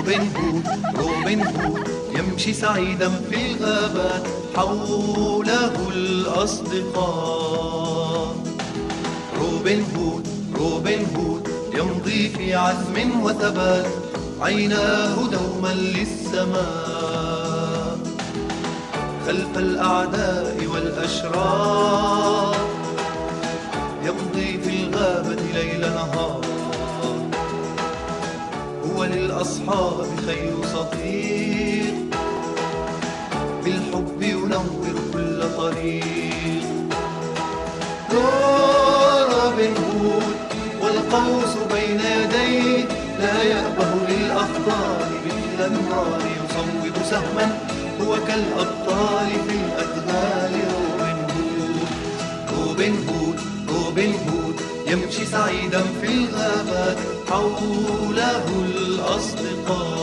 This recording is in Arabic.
روبن هود روبن هود يمشي سعيدا في الغابات حوله الأصدقاء. روبن هود روبن هود يمضي في عزم وثبات عيناه دوما للسماء. خلف الأعداء والأشرار يمضي في الغابة ليل نهار. للأصحاب خير صديق بالحب ينور كل طريق. روبن هود والقوس بين يديه لا يأبه للأخطار مثل النار. يصوب سهما هو كالأبطال في الأدغال روبن هود روبن هود روبن هود يمشي سعيدا في الغابات. حوله الأصدقاء